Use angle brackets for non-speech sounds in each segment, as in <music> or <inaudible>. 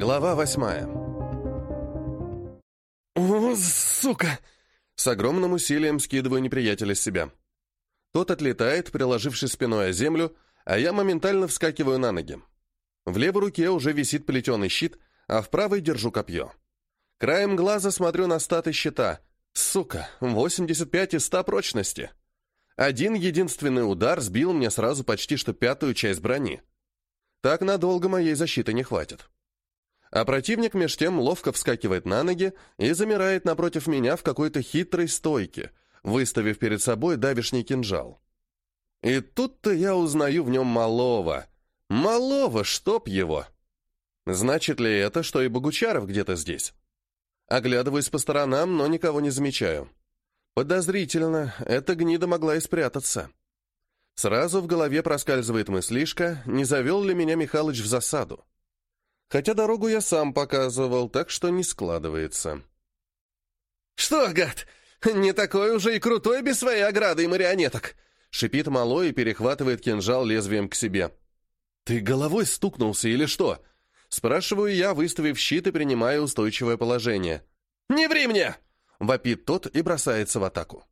Глава восьмая. «О, сука!» С огромным усилием скидываю неприятеля с себя. Тот отлетает, приложившись спиной о землю, а я моментально вскакиваю на ноги. В левой руке уже висит плетеный щит, а в правой держу копье. Краем глаза смотрю на статы щита. Сука, 85 из 100 прочности. Один единственный удар сбил мне сразу почти что пятую часть брони. Так надолго моей защиты не хватит. А противник меж тем ловко вскакивает на ноги и замирает напротив меня в какой-то хитрой стойке, выставив перед собой давишний кинжал. И тут-то я узнаю в нем малого. Малого, чтоб его! Значит ли это, что и Богучаров где-то здесь? Оглядываюсь по сторонам, но никого не замечаю. Подозрительно, эта гнида могла и спрятаться. Сразу в голове проскальзывает мыслишка, не завел ли меня Михалыч в засаду. Хотя дорогу я сам показывал, так что не складывается. «Что, гад, не такой уже и крутой без своей ограды и марионеток!» Шипит малой и перехватывает кинжал лезвием к себе. «Ты головой стукнулся или что?» Спрашиваю я, выставив щит и принимая устойчивое положение. «Не ври мне!» Вопит тот и бросается в атаку.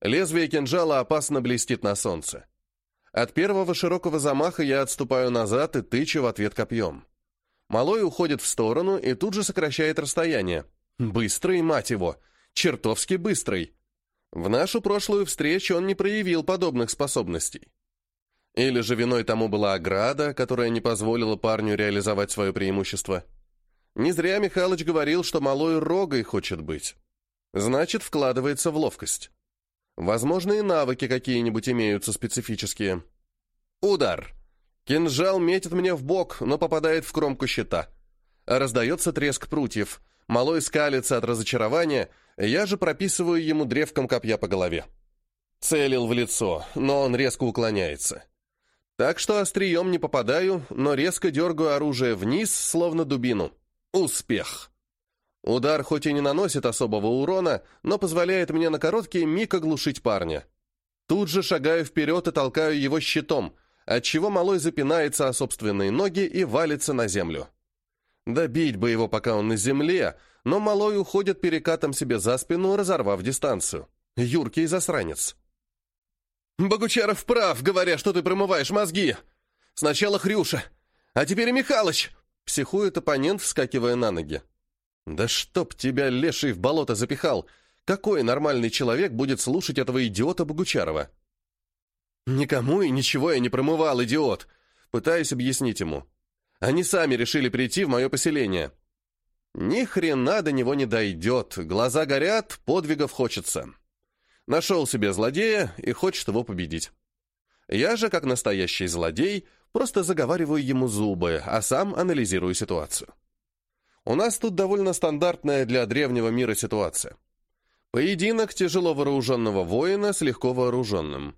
Лезвие кинжала опасно блестит на солнце. От первого широкого замаха я отступаю назад и тычу в ответ копьем. Малой уходит в сторону и тут же сокращает расстояние. Быстрый, мать его! Чертовски быстрый! В нашу прошлую встречу он не проявил подобных способностей. Или же виной тому была ограда, которая не позволила парню реализовать свое преимущество. Не зря Михалыч говорил, что малой рогой хочет быть. Значит, вкладывается в ловкость. Возможно, и навыки какие-нибудь имеются специфические. Удар. Кинжал метит мне в бок, но попадает в кромку щита. Раздается треск прутьев. Малой скалится от разочарования, я же прописываю ему древком копья по голове. Целил в лицо, но он резко уклоняется. Так что острием не попадаю, но резко дергаю оружие вниз, словно дубину. Успех! Удар хоть и не наносит особого урона, но позволяет мне на короткий миг оглушить парня. Тут же шагаю вперед и толкаю его щитом — отчего малой запинается о собственные ноги и валится на землю. Добить бы его, пока он на земле, но малой уходит перекатом себе за спину, разорвав дистанцию. Юркий засранец. «Богучаров прав, говоря, что ты промываешь мозги. Сначала Хрюша, а теперь и Михалыч!» Психует оппонент, вскакивая на ноги. «Да чтоб тебя леший в болото запихал! Какой нормальный человек будет слушать этого идиота Богучарова?» «Никому и ничего я не промывал, идиот!» Пытаюсь объяснить ему. Они сами решили прийти в мое поселение. Ни хрена до него не дойдет. Глаза горят, подвигов хочется. Нашел себе злодея и хочет его победить. Я же, как настоящий злодей, просто заговариваю ему зубы, а сам анализирую ситуацию. У нас тут довольно стандартная для древнего мира ситуация. Поединок тяжело вооруженного воина с легко вооруженным.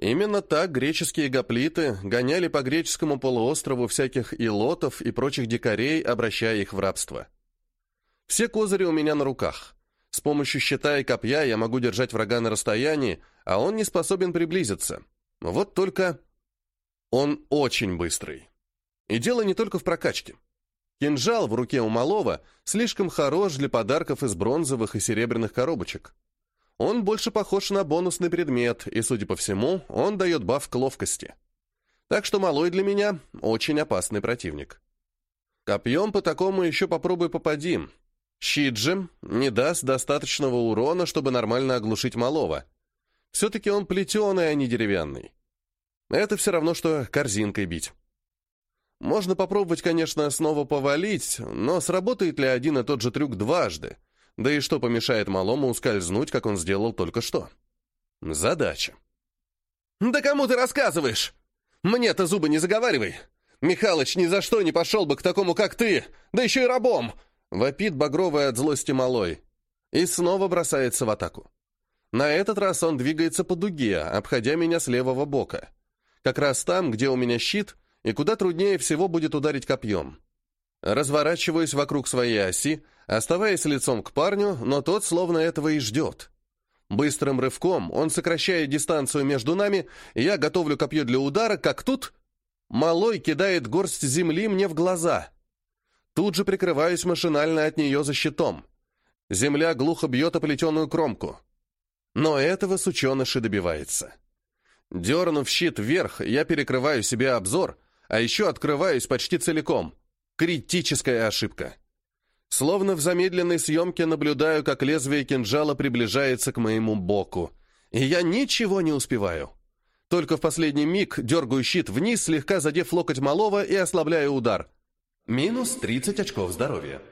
Именно так греческие гоплиты гоняли по греческому полуострову всяких илотов и прочих дикарей, обращая их в рабство. Все козыри у меня на руках. С помощью щита и копья я могу держать врага на расстоянии, а он не способен приблизиться. Вот только он очень быстрый. И дело не только в прокачке. Кинжал в руке у малого слишком хорош для подарков из бронзовых и серебряных коробочек. Он больше похож на бонусный предмет, и, судя по всему, он дает баф к ловкости. Так что малой для меня очень опасный противник. Копьем по такому еще попробуй попади. Щит же не даст достаточного урона, чтобы нормально оглушить малого. Все-таки он плетеный, а не деревянный. Это все равно, что корзинкой бить. Можно попробовать, конечно, снова повалить, но сработает ли один и тот же трюк дважды? Да и что помешает малому ускользнуть, как он сделал только что? Задача. «Да кому ты рассказываешь? Мне-то зубы не заговаривай. Михалыч ни за что не пошел бы к такому, как ты, да еще и рабом!» Вопит багровый от злости малой. И снова бросается в атаку. На этот раз он двигается по дуге, обходя меня с левого бока. Как раз там, где у меня щит, и куда труднее всего будет ударить копьем. Разворачиваюсь вокруг своей оси, оставаясь лицом к парню, но тот словно этого и ждет. Быстрым рывком он сокращает дистанцию между нами, я готовлю копье для удара, как тут... Малой кидает горсть земли мне в глаза. Тут же прикрываюсь машинально от нее за щитом. Земля глухо бьет о плетеную кромку. Но этого сученыш и добивается. Дернув щит вверх, я перекрываю себе обзор, а еще открываюсь почти целиком. Критическая ошибка. Словно в замедленной съемке наблюдаю, как лезвие кинжала приближается к моему боку. И я ничего не успеваю. Только в последний миг дергаю щит вниз, слегка задев локоть малого и ослабляю удар. Минус 30 очков здоровья.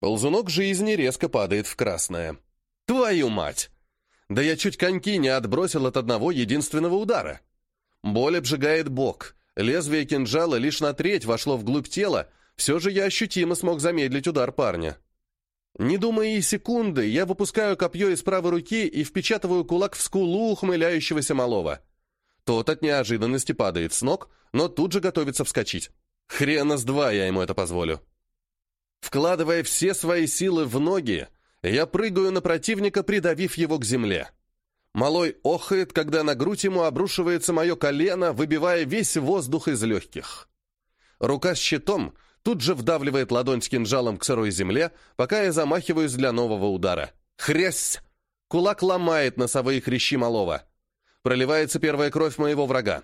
Ползунок жизни резко падает в красное. Твою мать! Да я чуть коньки не отбросил от одного единственного удара. Боль обжигает бок. Лезвие кинжала лишь на треть вошло вглубь тела, все же я ощутимо смог замедлить удар парня. Не думая и секунды, я выпускаю копье из правой руки и впечатываю кулак в скулу ухмыляющегося малого. Тот от неожиданности падает с ног, но тут же готовится вскочить. Хрена с два я ему это позволю. Вкладывая все свои силы в ноги, я прыгаю на противника, придавив его к земле. Малой охает, когда на грудь ему обрушивается мое колено, выбивая весь воздух из легких. Рука с щитом тут же вдавливает ладонь с кинжалом к сырой земле, пока я замахиваюсь для нового удара. Хрясь! Кулак ломает носовые хрящи малого. Проливается первая кровь моего врага.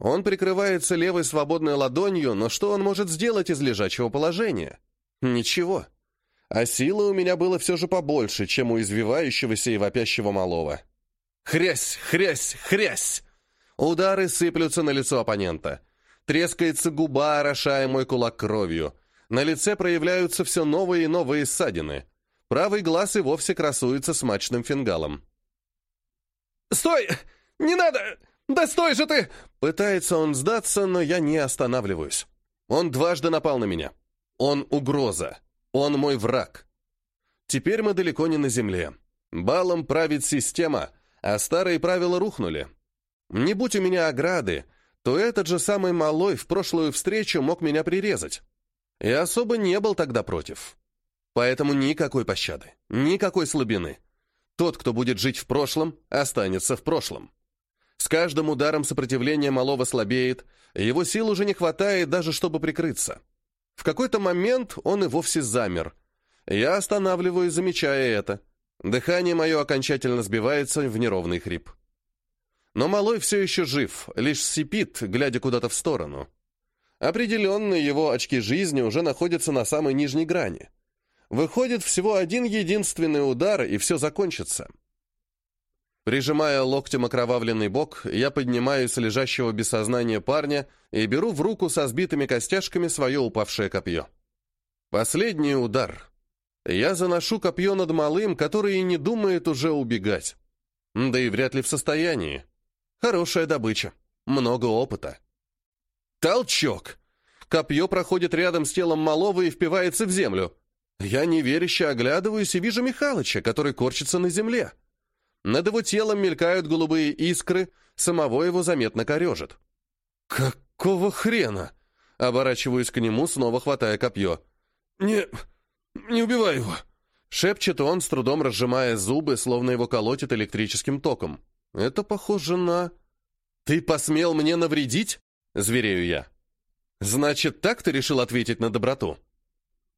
Он прикрывается левой свободной ладонью, но что он может сделать из лежачего положения? Ничего. А силы у меня было все же побольше, чем у извивающегося и вопящего малого. Хрясь, хрясь, хрясь! Удары сыплются на лицо оппонента. Трескается губа, орошая мой кулак кровью. На лице проявляются все новые и новые ссадины. Правый глаз и вовсе красуется смачным фингалом. «Стой! Не надо! Да стой же ты!» Пытается он сдаться, но я не останавливаюсь. Он дважды напал на меня. Он угроза. Он мой враг. Теперь мы далеко не на земле. Балом правит система, а старые правила рухнули. Не будь у меня ограды, то этот же самый малой в прошлую встречу мог меня прирезать. И особо не был тогда против. Поэтому никакой пощады, никакой слабины. Тот, кто будет жить в прошлом, останется в прошлом. С каждым ударом сопротивление малого слабеет, его сил уже не хватает даже, чтобы прикрыться. В какой-то момент он и вовсе замер. Я останавливаюсь, замечая это. Дыхание мое окончательно сбивается в неровный хрип. Но малой все еще жив, лишь сипит, глядя куда-то в сторону. Определенно, его очки жизни уже находятся на самой нижней грани. Выходит, всего один единственный удар, и все закончится. Прижимая локтем окровавленный бок, я поднимаюсь с лежащего без сознания парня и беру в руку со сбитыми костяшками свое упавшее копье. Последний удар. Я заношу копье над малым, который и не думает уже убегать. Да и вряд ли в состоянии. Хорошая добыча. Много опыта. Толчок! Копье проходит рядом с телом малого и впивается в землю. Я неверяще оглядываюсь и вижу Михалыча, который корчится на земле. Над его телом мелькают голубые искры, самого его заметно корежит. «Какого хрена?» Оборачиваюсь к нему, снова хватая копье. «Не... не убивай его!» Шепчет он, с трудом разжимая зубы, словно его колотит электрическим током. Это похоже на... «Ты посмел мне навредить?» — зверею я. «Значит, так ты решил ответить на доброту?»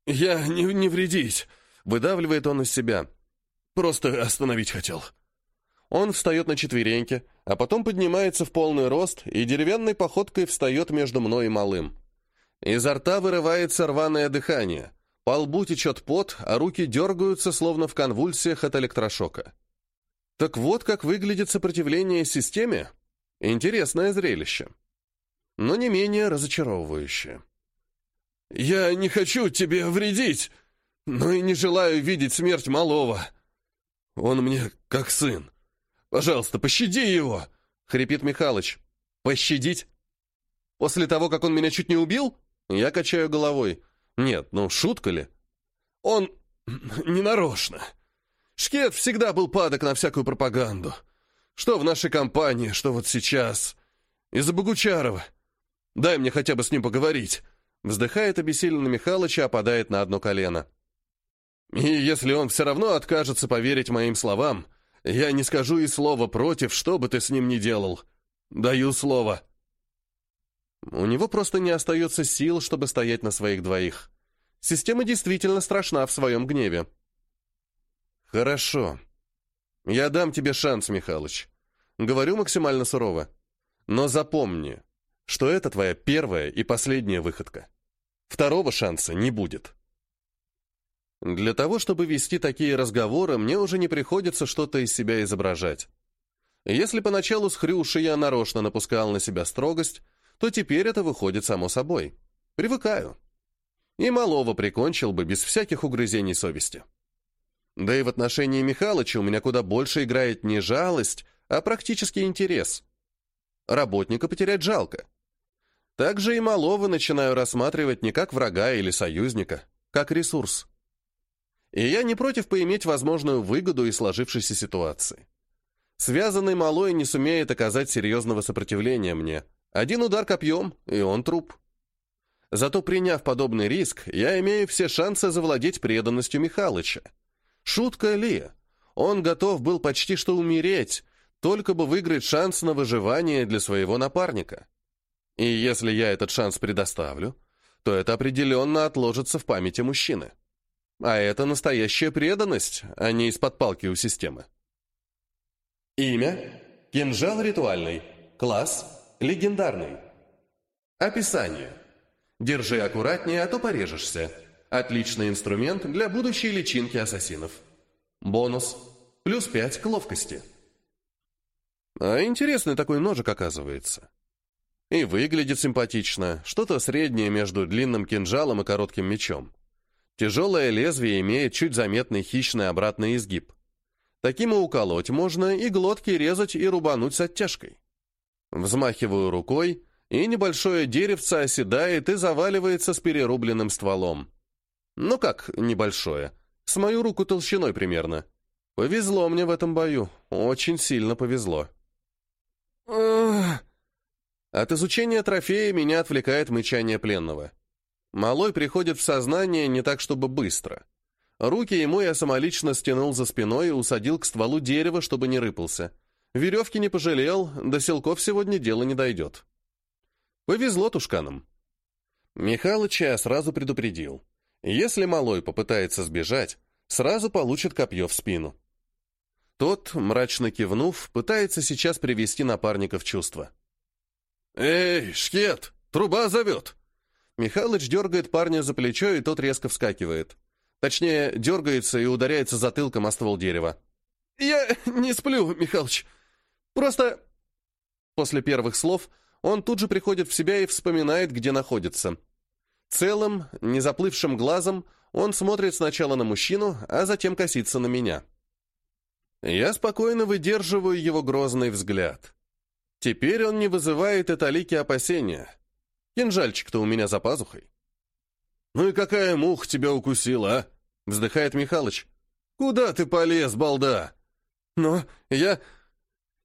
«Я не, не вредить», — выдавливает он из себя. «Просто остановить хотел». Он встает на четвереньки, а потом поднимается в полный рост и деревянной походкой встает между мной и малым. Изо рта вырывается рваное дыхание. По лбу течет пот, а руки дергаются, словно в конвульсиях от электрошока. Так вот, как выглядит сопротивление системе. Интересное зрелище. Но не менее разочаровывающее. «Я не хочу тебе вредить, но и не желаю видеть смерть малого. Он мне как сын. Пожалуйста, пощади его!» — хрипит Михалыч. «Пощадить? После того, как он меня чуть не убил?» Я качаю головой. «Нет, ну шутка ли?» «Он <clears throat> ненарочно. Шкет всегда был падок на всякую пропаганду. Что в нашей компании, что вот сейчас. Из-за Богучарова. Дай мне хотя бы с ним поговорить». Вздыхает обессиленно Михалыч и опадает на одно колено. «И если он все равно откажется поверить моим словам, я не скажу и слова против, что бы ты с ним ни делал. Даю слово». У него просто не остается сил, чтобы стоять на своих двоих. Система действительно страшна в своем гневе. «Хорошо. Я дам тебе шанс, Михалыч. Говорю максимально сурово. Но запомни, что это твоя первая и последняя выходка. Второго шанса не будет». Для того, чтобы вести такие разговоры, мне уже не приходится что-то из себя изображать. Если поначалу с Хрюшей я нарочно напускал на себя строгость, то теперь это выходит само собой. Привыкаю. И малого прикончил бы без всяких угрызений совести. Да и в отношении Михалыча у меня куда больше играет не жалость, а практически интерес. Работника потерять жалко. Также и малого начинаю рассматривать не как врага или союзника, как ресурс. И я не против поиметь возможную выгоду из сложившейся ситуации. Связанный малой не сумеет оказать серьезного сопротивления мне. Один удар копьем, и он труп. Зато приняв подобный риск, я имею все шансы завладеть преданностью Михалыча. Шутка ли? Он готов был почти что умереть, только бы выиграть шанс на выживание для своего напарника. И если я этот шанс предоставлю, то это определенно отложится в памяти мужчины. А это настоящая преданность, а не из-под палки у системы. Имя – кинжал ритуальный. Класс – легендарный. Описание. Держи аккуратнее, а то порежешься. Отличный инструмент для будущей личинки ассасинов. Бонус – плюс 5 к ловкости. А интересный такой ножик оказывается. И выглядит симпатично, что-то среднее между длинным кинжалом и коротким мечом. Тяжелое лезвие имеет чуть заметный хищный обратный изгиб. Таким и уколоть можно, и глотки резать и рубануть с оттяжкой. Взмахиваю рукой, и небольшое деревце оседает и заваливается с перерубленным стволом. Ну как небольшое? С мою руку толщиной примерно. Повезло мне в этом бою. Очень сильно повезло. От изучения трофея меня отвлекает мычание пленного. Малой приходит в сознание не так, чтобы быстро. Руки ему я самолично стянул за спиной и усадил к стволу дерева, чтобы не рыпался. Веревки не пожалел, до селков сегодня дело не дойдет. Повезло тушканам. Михалыча сразу предупредил. Если малой попытается сбежать, сразу получит копье в спину. Тот, мрачно кивнув, пытается сейчас привести напарника в чувство. «Эй, шкет, труба зовет!» Михалыч дергает парня за плечо, и тот резко вскакивает. Точнее, дергается и ударяется затылком о ствол дерева. «Я не сплю, Михалыч. Просто...» После первых слов он тут же приходит в себя и вспоминает, где находится. Целым, незаплывшим глазом он смотрит сначала на мужчину, а затем косится на меня. Я спокойно выдерживаю его грозный взгляд. Теперь он не вызывает и талики опасения. Кинжальчик-то у меня за пазухой. «Ну и какая муха тебя укусила, а?» — вздыхает Михалыч. «Куда ты полез, балда?» «Но я...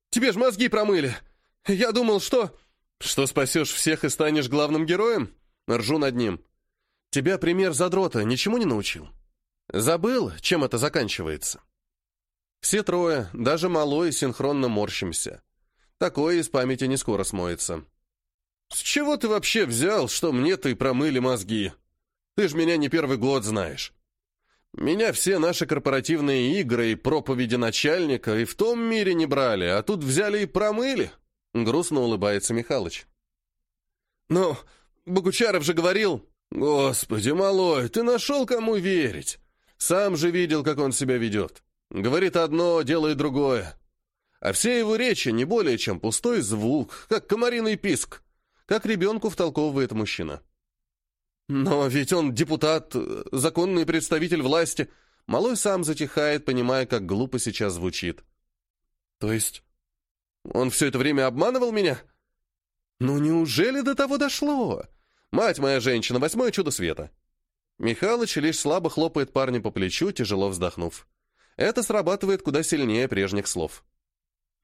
Тебе ж мозги промыли. Я думал, что...» «Что спасешь всех и станешь главным героем?» Ржу над ним. «Тебя пример задрота ничему не научил?» «Забыл, чем это заканчивается?» Все трое, даже малой, синхронно морщимся. Такое из памяти не скоро смоется. «С чего ты вообще взял, что мне-то и промыли мозги? Ты ж меня не первый год знаешь. Меня все наши корпоративные игры и проповеди начальника и в том мире не брали, а тут взяли и промыли», — грустно улыбается Михалыч. «Ну, Богучаров же говорил...» «Господи, малой, ты нашел кому верить? Сам же видел, как он себя ведет. Говорит одно, делает другое. А все его речи не более чем пустой звук, как комариный писк как ребенку втолковывает мужчина. Но ведь он депутат, законный представитель власти. Малой сам затихает, понимая, как глупо сейчас звучит. То есть он все это время обманывал меня? Ну неужели до того дошло? Мать моя женщина, восьмое чудо света. Михалыч лишь слабо хлопает парня по плечу, тяжело вздохнув. Это срабатывает куда сильнее прежних слов.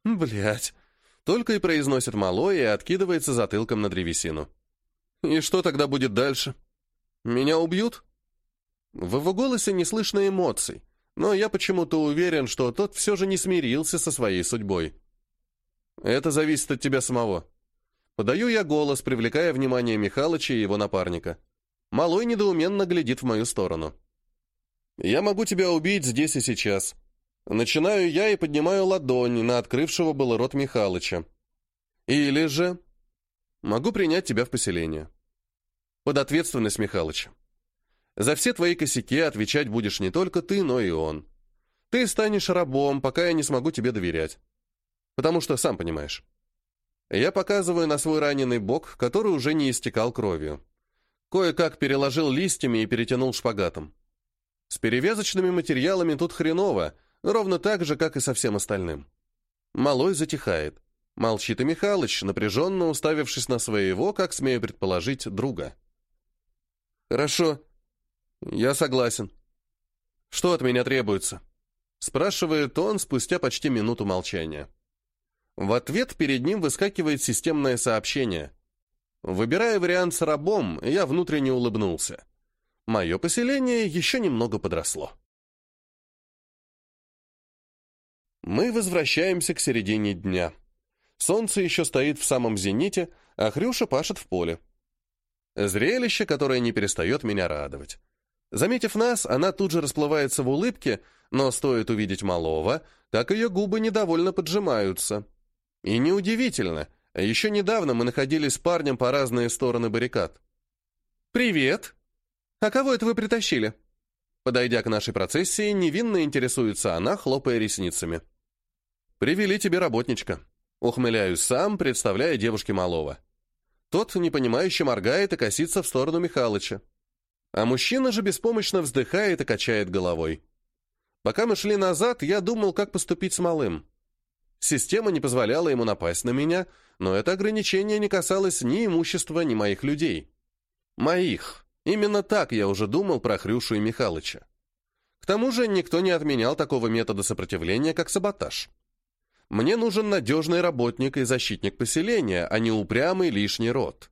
Блять, только и произносит малой и откидывается затылком на древесину. «И что тогда будет дальше? Меня убьют?» В его голосе не слышно эмоций, но я почему-то уверен, что тот все же не смирился со своей судьбой. «Это зависит от тебя самого». Подаю я голос, привлекая внимание Михалыча и его напарника. Малой недоуменно глядит в мою сторону. «Я могу тебя убить здесь и сейчас». Начинаю я и поднимаю ладонь на открывшего был рот Михалыча. Или же могу принять тебя в поселение. Под ответственность Михалыча. За все твои косяки отвечать будешь не только ты, но и он. Ты станешь рабом, пока я не смогу тебе доверять. Потому что, сам понимаешь. Я показываю на свой раненый бок, который уже не истекал кровью. Кое-как переложил листьями и перетянул шпагатом. С перевязочными материалами тут хреново, ровно так же, как и со всем остальным. Малой затихает. Молчит и Михалыч, напряженно уставившись на своего, как смею предположить, друга. «Хорошо. Я согласен. Что от меня требуется?» Спрашивает он спустя почти минуту молчания. В ответ перед ним выскакивает системное сообщение. Выбирая вариант с рабом, я внутренне улыбнулся. Мое поселение еще немного подросло. Мы возвращаемся к середине дня. Солнце еще стоит в самом зените, а Хрюша пашет в поле. Зрелище, которое не перестает меня радовать. Заметив нас, она тут же расплывается в улыбке, но стоит увидеть малого, как ее губы недовольно поджимаются. И неудивительно, еще недавно мы находились с парнем по разные стороны баррикад. «Привет! А кого это вы притащили?» Подойдя к нашей процессии, невинно интересуется она, хлопая ресницами. «Привели тебе работничка». Ухмыляюсь сам, представляя девушке малого. Тот, непонимающе моргает и косится в сторону Михалыча. А мужчина же беспомощно вздыхает и качает головой. Пока мы шли назад, я думал, как поступить с малым. Система не позволяла ему напасть на меня, но это ограничение не касалось ни имущества, ни моих людей. Моих. Именно так я уже думал про Хрюшу и Михалыча. К тому же никто не отменял такого метода сопротивления, как саботаж. Мне нужен надежный работник и защитник поселения, а не упрямый лишний род.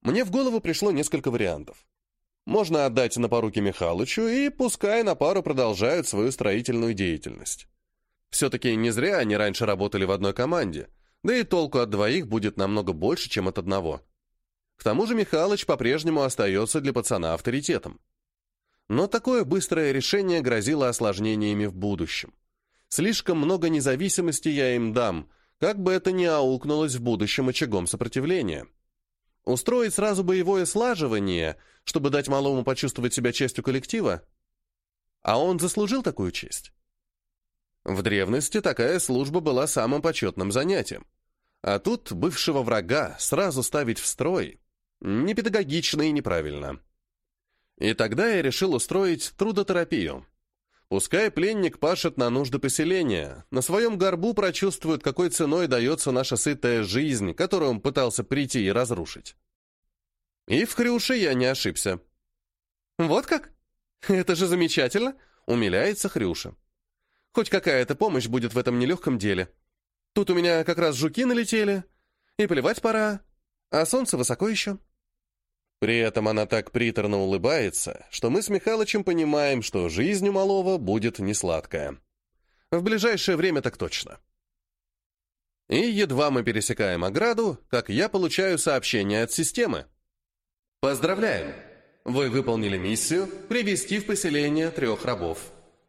Мне в голову пришло несколько вариантов. Можно отдать на поруки Михалычу, и пускай на пару продолжают свою строительную деятельность. Все-таки не зря они раньше работали в одной команде, да и толку от двоих будет намного больше, чем от одного. К тому же Михалыч по-прежнему остается для пацана авторитетом. Но такое быстрое решение грозило осложнениями в будущем. Слишком много независимости я им дам, как бы это ни аукнулось в будущем очагом сопротивления. Устроить сразу боевое слаживание, чтобы дать малому почувствовать себя частью коллектива? А он заслужил такую честь? В древности такая служба была самым почетным занятием. А тут бывшего врага сразу ставить в строй непедагогично и неправильно. И тогда я решил устроить трудотерапию. Пускай пленник пашет на нужды поселения, на своем горбу прочувствует, какой ценой дается наша сытая жизнь, которую он пытался прийти и разрушить. И в Хрюше я не ошибся. «Вот как? Это же замечательно!» — умиляется Хрюша. Хоть какая-то помощь будет в этом нелегком деле. Тут у меня как раз жуки налетели, и плевать пора, а солнце высоко еще. При этом она так приторно улыбается, что мы с Михалычем понимаем, что жизнь у малого будет несладкая. В ближайшее время так точно. И едва мы пересекаем ограду, как я получаю сообщение от системы. Поздравляем! Вы выполнили миссию привести в поселение трех рабов.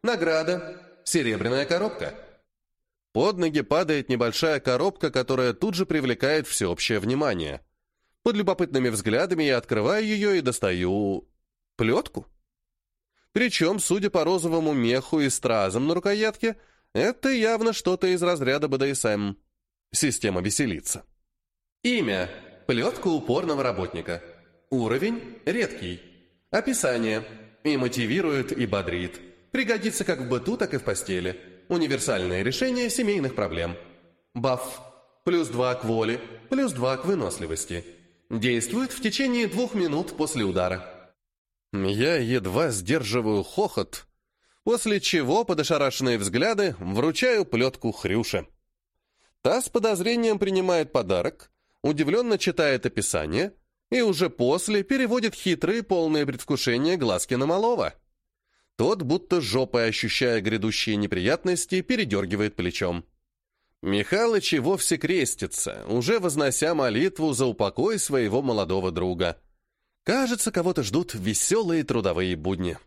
Награда серебряная коробка. Под ноги падает небольшая коробка, которая тут же привлекает всеобщее внимание. Под любопытными взглядами я открываю ее и достаю... плетку. Причем, судя по розовому меху и стразам на рукоятке, это явно что-то из разряда БДСМ. Система веселится. Имя. Плетка упорного работника. Уровень. Редкий. Описание. И мотивирует, и бодрит. Пригодится как в быту, так и в постели. Универсальное решение семейных проблем. Баф. Плюс 2 к воле, плюс 2 к выносливости. Действует в течение двух минут после удара. Я едва сдерживаю хохот, после чего под ошарашенные взгляды вручаю плетку Хрюше. Та с подозрением принимает подарок, удивленно читает описание и уже после переводит хитрые, полные предвкушения глазки на малого. Тот, будто жопой ощущая грядущие неприятности, передергивает плечом. Михалыч и вовсе крестится, уже вознося молитву за упокой своего молодого друга. Кажется, кого-то ждут веселые трудовые будни.